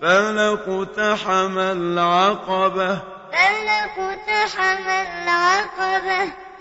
فلا اقتحم العقبة فلا اقتحم العقبة